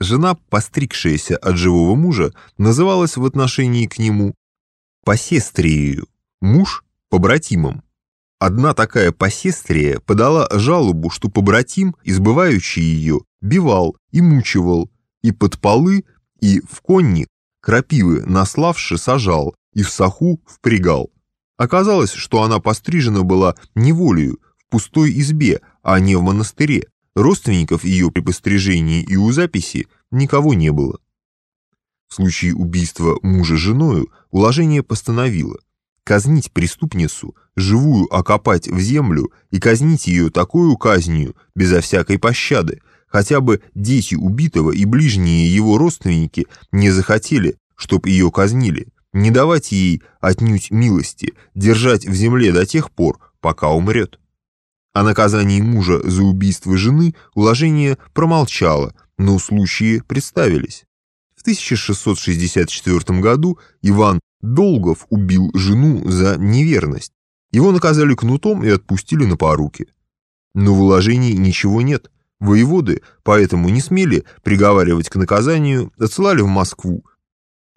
Жена, постригшаяся от живого мужа, называлась в отношении к нему посестриею, муж – побратимом. Одна такая посестрия подала жалобу, что побратим, избывающий ее, бивал и мучивал, и под полы, и в конник, крапивы наславши сажал, и в саху впрягал. Оказалось, что она пострижена была неволею, в пустой избе, а не в монастыре. Родственников ее при пострижении и у записи никого не было. В случае убийства мужа женою уложение постановило казнить преступницу, живую окопать в землю и казнить ее такой казнью, безо всякой пощады, хотя бы дети убитого и ближние его родственники не захотели, чтоб ее казнили, не давать ей отнюдь милости, держать в земле до тех пор, пока умрет. О наказании мужа за убийство жены уложение промолчало, но случаи представились. В 1664 году Иван Долгов убил жену за неверность. Его наказали кнутом и отпустили на поруки. Но в уложении ничего нет. Воеводы поэтому не смели приговаривать к наказанию, отсылали в Москву.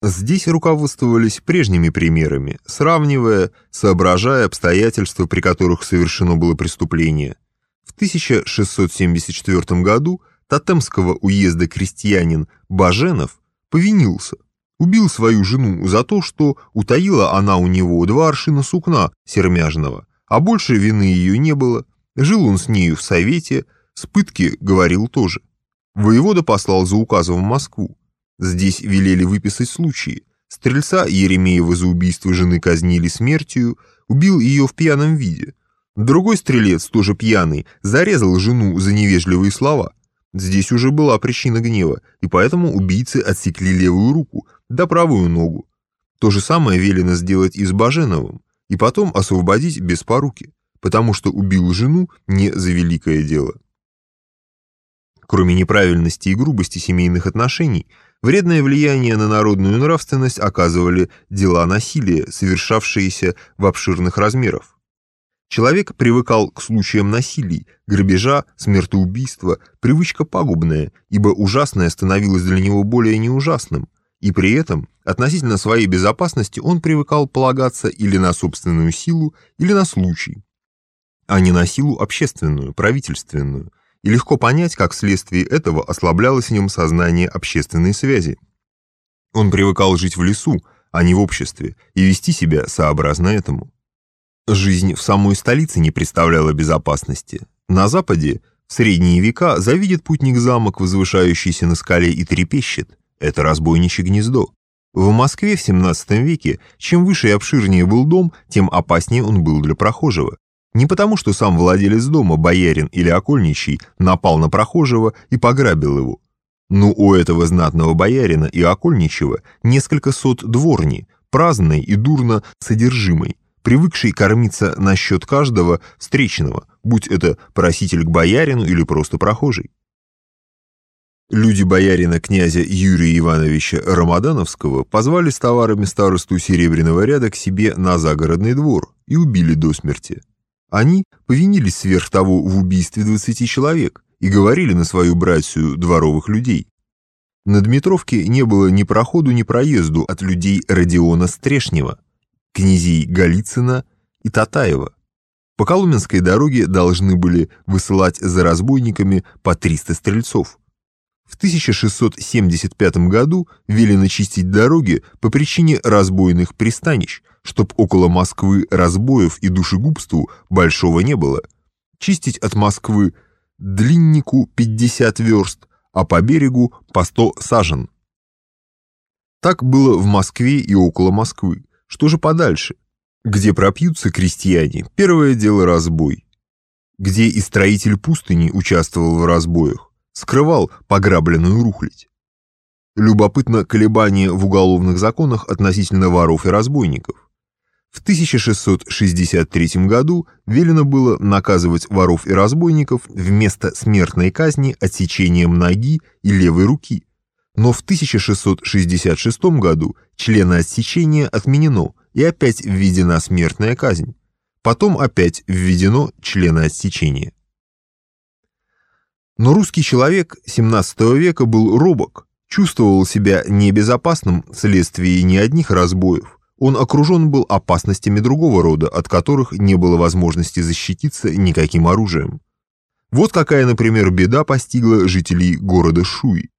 Здесь руководствовались прежними примерами, сравнивая, соображая обстоятельства, при которых совершено было преступление. В 1674 году Тотемского уезда крестьянин Баженов повинился, убил свою жену за то, что утаила она у него два аршина сукна сермяжного, а больше вины ее не было. Жил он с нею в совете, с пытки говорил тоже. Воевода послал за указом в Москву. Здесь велели выписать случаи. Стрельца Еремеева за убийство жены казнили смертью, убил ее в пьяном виде. Другой стрелец, тоже пьяный, зарезал жену за невежливые слова – Здесь уже была причина гнева, и поэтому убийцы отсекли левую руку, да правую ногу. То же самое велено сделать и с Баженовым, и потом освободить без поруки, потому что убил жену не за великое дело. Кроме неправильности и грубости семейных отношений, вредное влияние на народную нравственность оказывали дела насилия, совершавшиеся в обширных размерах. Человек привыкал к случаям насилий, грабежа, смертоубийства, привычка пагубная, ибо ужасное становилось для него более неужасным, и при этом относительно своей безопасности он привыкал полагаться или на собственную силу, или на случай, а не на силу общественную, правительственную, и легко понять, как вследствие этого ослаблялось в нем сознание общественной связи. Он привыкал жить в лесу, а не в обществе, и вести себя сообразно этому. Жизнь в самой столице не представляла безопасности. На западе, в средние века, завидит путник замок, возвышающийся на скале, и трепещет. Это разбойничье гнездо. В Москве в 17 веке, чем выше и обширнее был дом, тем опаснее он был для прохожего. Не потому, что сам владелец дома, боярин или окольничий, напал на прохожего и пограбил его. Но у этого знатного боярина и окольничего несколько сот дворни, праздной и дурно содержимой привыкший кормиться на счет каждого встречного, будь это проситель к боярину или просто прохожий. Люди боярина князя Юрия Ивановича Рамадановского позвали с товарами старосту Серебряного ряда к себе на загородный двор и убили до смерти. Они повинились сверх того в убийстве 20 человек и говорили на свою братью дворовых людей. На Дмитровке не было ни проходу, ни проезду от людей Родиона Стрешнева, князей Голицына и Татаева. По Коломенской дороге должны были высылать за разбойниками по 300 стрельцов. В 1675 году велено чистить дороги по причине разбойных пристанищ, чтоб около Москвы разбоев и душегубству большого не было. Чистить от Москвы длиннику 50 верст, а по берегу по 100 сажен. Так было в Москве и около Москвы. Что же подальше? Где пропьются крестьяне, первое дело разбой. Где и строитель пустыни участвовал в разбоях, скрывал пограбленную рухлядь. Любопытно колебание в уголовных законах относительно воров и разбойников. В 1663 году велено было наказывать воров и разбойников вместо смертной казни отсечением ноги и левой руки – но в 1666 году члена отсечения отменено и опять введена смертная казнь. Потом опять введено члена отсечения. Но русский человек XVII века был робок, чувствовал себя небезопасным вследствие не одних разбоев. Он окружен был опасностями другого рода, от которых не было возможности защититься никаким оружием. Вот какая, например, беда постигла жителей города Шуй.